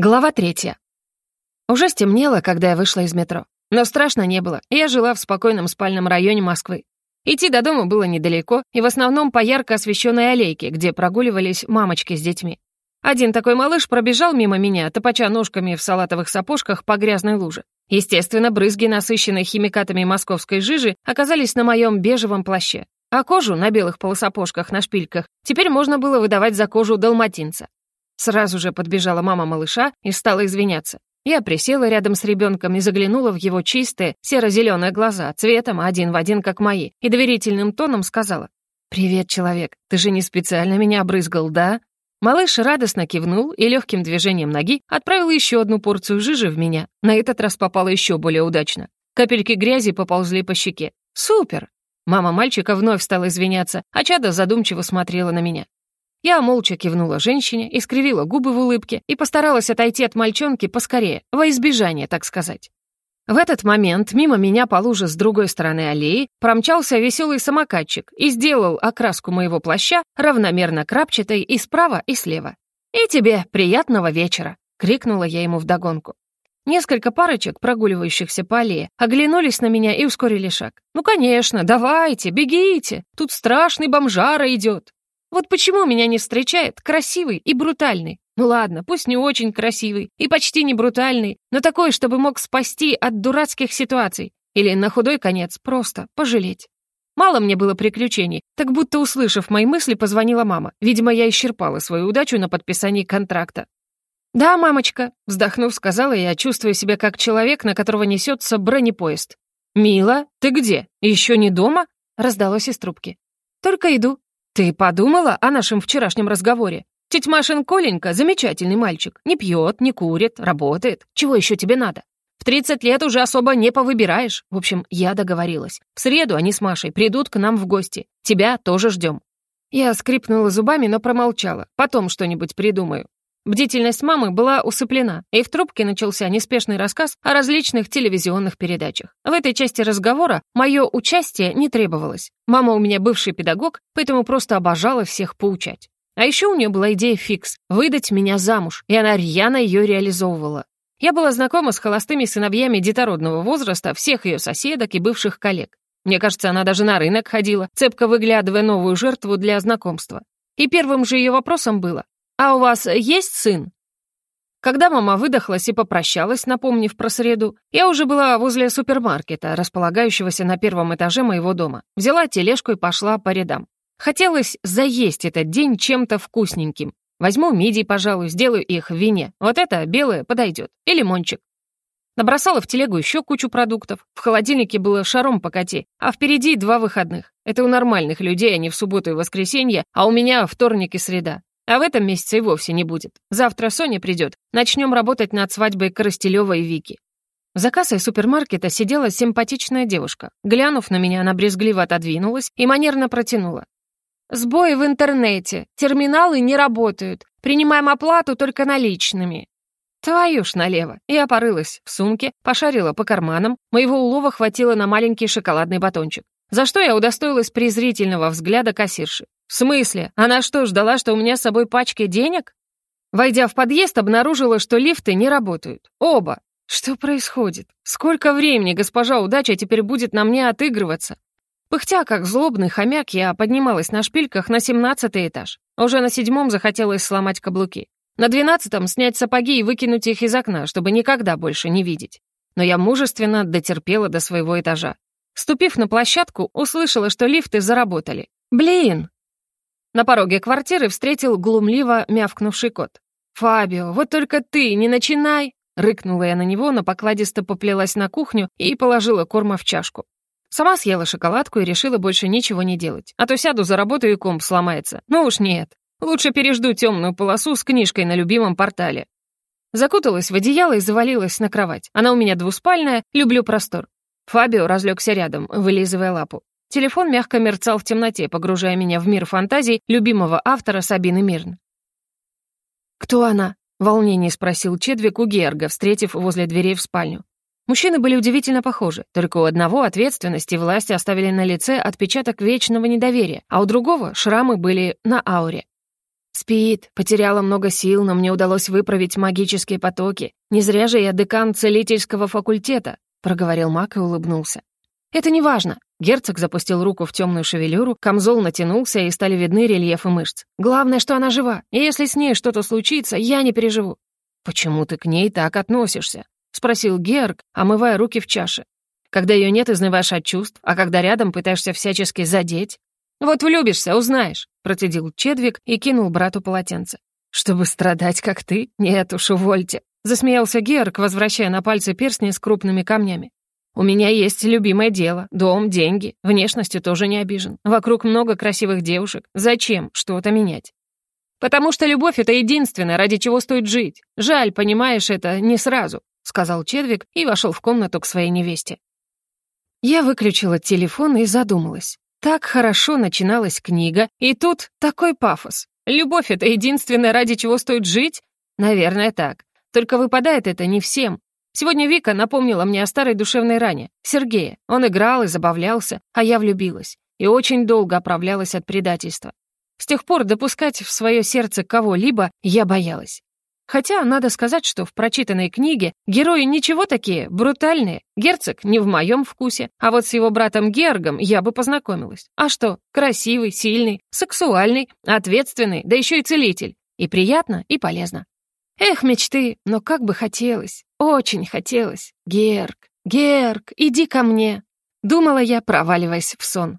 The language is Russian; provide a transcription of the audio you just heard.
Глава третья. Уже стемнело, когда я вышла из метро. Но страшно не было, я жила в спокойном спальном районе Москвы. Идти до дома было недалеко, и в основном по ярко освещенной аллейке, где прогуливались мамочки с детьми. Один такой малыш пробежал мимо меня, топача ножками в салатовых сапожках по грязной луже. Естественно, брызги, насыщенной химикатами московской жижи, оказались на моем бежевом плаще. А кожу на белых полусапожках на шпильках теперь можно было выдавать за кожу далматинца. Сразу же подбежала мама малыша и стала извиняться. Я присела рядом с ребенком и заглянула в его чистые серо-зеленые глаза, цветом один в один, как мои, и доверительным тоном сказала. «Привет, человек, ты же не специально меня обрызгал, да?» Малыш радостно кивнул и легким движением ноги отправил еще одну порцию жижи в меня. На этот раз попало еще более удачно. Капельки грязи поползли по щеке. «Супер!» Мама мальчика вновь стала извиняться, а Чада задумчиво смотрела на меня. Я молча кивнула женщине, искривила губы в улыбке и постаралась отойти от мальчонки поскорее, во избежание, так сказать. В этот момент мимо меня по луже с другой стороны аллеи промчался веселый самокатчик и сделал окраску моего плаща равномерно крапчатой и справа, и слева. «И тебе приятного вечера!» — крикнула я ему вдогонку. Несколько парочек, прогуливающихся по аллее, оглянулись на меня и ускорили шаг. «Ну, конечно, давайте, бегите! Тут страшный бомжара идет!» Вот почему меня не встречает красивый и брутальный? Ну ладно, пусть не очень красивый и почти не брутальный, но такой, чтобы мог спасти от дурацких ситуаций. Или на худой конец просто пожалеть. Мало мне было приключений, так будто, услышав мои мысли, позвонила мама. Видимо, я исчерпала свою удачу на подписании контракта. «Да, мамочка», — вздохнув, сказала я, чувствуя себя как человек, на которого несется бронепоезд. «Мила, ты где? Еще не дома?» — раздалось из трубки. «Только иду», «Ты подумала о нашем вчерашнем разговоре? Тетя Машин Коленька — замечательный мальчик. Не пьет, не курит, работает. Чего еще тебе надо? В 30 лет уже особо не повыбираешь. В общем, я договорилась. В среду они с Машей придут к нам в гости. Тебя тоже ждем. Я скрипнула зубами, но промолчала. Потом что-нибудь придумаю. Бдительность мамы была усыплена, и в трубке начался неспешный рассказ о различных телевизионных передачах. В этой части разговора мое участие не требовалось. Мама у меня бывший педагог, поэтому просто обожала всех поучать. А еще у нее была идея фикс — выдать меня замуж, и она рьяно ее реализовывала. Я была знакома с холостыми сыновьями детородного возраста всех ее соседок и бывших коллег. Мне кажется, она даже на рынок ходила, цепко выглядывая новую жертву для знакомства. И первым же ее вопросом было «А у вас есть сын?» Когда мама выдохлась и попрощалась, напомнив про среду, я уже была возле супермаркета, располагающегося на первом этаже моего дома. Взяла тележку и пошла по рядам. Хотелось заесть этот день чем-то вкусненьким. Возьму мидий, пожалуй, сделаю их в вине. Вот это белое подойдет. И лимончик. Набросала в телегу еще кучу продуктов. В холодильнике было шаром покати, а впереди два выходных. Это у нормальных людей, а не в субботу и воскресенье, а у меня вторник и среда. А в этом месяце и вовсе не будет. Завтра Соня придет. Начнем работать над свадьбой Коростелева и Вики. За кассой супермаркета сидела симпатичная девушка. Глянув на меня, она брезгливо отодвинулась и манерно протянула. «Сбои в интернете. Терминалы не работают. Принимаем оплату только наличными». Твою ж налево. Я порылась в сумке, пошарила по карманам. Моего улова хватило на маленький шоколадный батончик. За что я удостоилась презрительного взгляда кассирши. «В смысле? Она что, ждала, что у меня с собой пачки денег?» Войдя в подъезд, обнаружила, что лифты не работают. Оба. Что происходит? Сколько времени госпожа удача теперь будет на мне отыгрываться? Пыхтя, как злобный хомяк, я поднималась на шпильках на семнадцатый этаж. Уже на седьмом захотелось сломать каблуки. На двенадцатом снять сапоги и выкинуть их из окна, чтобы никогда больше не видеть. Но я мужественно дотерпела до своего этажа. Ступив на площадку, услышала, что лифты заработали. Блин, на пороге квартиры встретил глумливо мявкнувший кот. «Фабио, вот только ты, не начинай!» Рыкнула я на него, но покладисто поплелась на кухню и положила корма в чашку. Сама съела шоколадку и решила больше ничего не делать. А то сяду за работу и комп сломается. Ну уж нет. Лучше пережду темную полосу с книжкой на любимом портале. Закуталась в одеяло и завалилась на кровать. Она у меня двуспальная, люблю простор. Фабио разлегся рядом, вылизывая лапу. Телефон мягко мерцал в темноте, погружая меня в мир фантазий любимого автора Сабины Мирн. «Кто она?» — в волнении спросил Чедвик у Герга, встретив возле дверей в спальню. Мужчины были удивительно похожи, только у одного ответственности и власти оставили на лице отпечаток вечного недоверия, а у другого шрамы были на ауре. Спит, потеряла много сил, но мне удалось выправить магические потоки. Не зря же я декан целительского факультета», — проговорил маг и улыбнулся. «Это не важно. Герцог запустил руку в темную шевелюру, камзол натянулся, и стали видны рельефы мышц. «Главное, что она жива, и если с ней что-то случится, я не переживу». «Почему ты к ней так относишься?» — спросил Герк, омывая руки в чаше. «Когда ее нет, изнываешь от чувств, а когда рядом, пытаешься всячески задеть». «Вот влюбишься, узнаешь», — процедил Чедвик и кинул брату полотенце. «Чтобы страдать, как ты? Нет уж, увольте», — засмеялся Герк, возвращая на пальцы перстни с крупными камнями. У меня есть любимое дело, дом, деньги. Внешностью тоже не обижен. Вокруг много красивых девушек. Зачем что-то менять? Потому что любовь — это единственное, ради чего стоит жить. Жаль, понимаешь это не сразу», — сказал Чедвик и вошел в комнату к своей невесте. Я выключила телефон и задумалась. Так хорошо начиналась книга, и тут такой пафос. Любовь — это единственное, ради чего стоит жить? Наверное, так. Только выпадает это не всем. Сегодня Вика напомнила мне о старой душевной ране. Сергея. Он играл и забавлялся, а я влюбилась. И очень долго оправлялась от предательства. С тех пор допускать в свое сердце кого-либо я боялась. Хотя надо сказать, что в прочитанной книге герои ничего такие, брутальные. Герцог не в моем вкусе, а вот с его братом Гергом я бы познакомилась. А что, красивый, сильный, сексуальный, ответственный, да еще и целитель. И приятно, и полезно. Эх, мечты, но как бы хотелось, очень хотелось. Герк, Герк, иди ко мне. Думала я, проваливаясь в сон.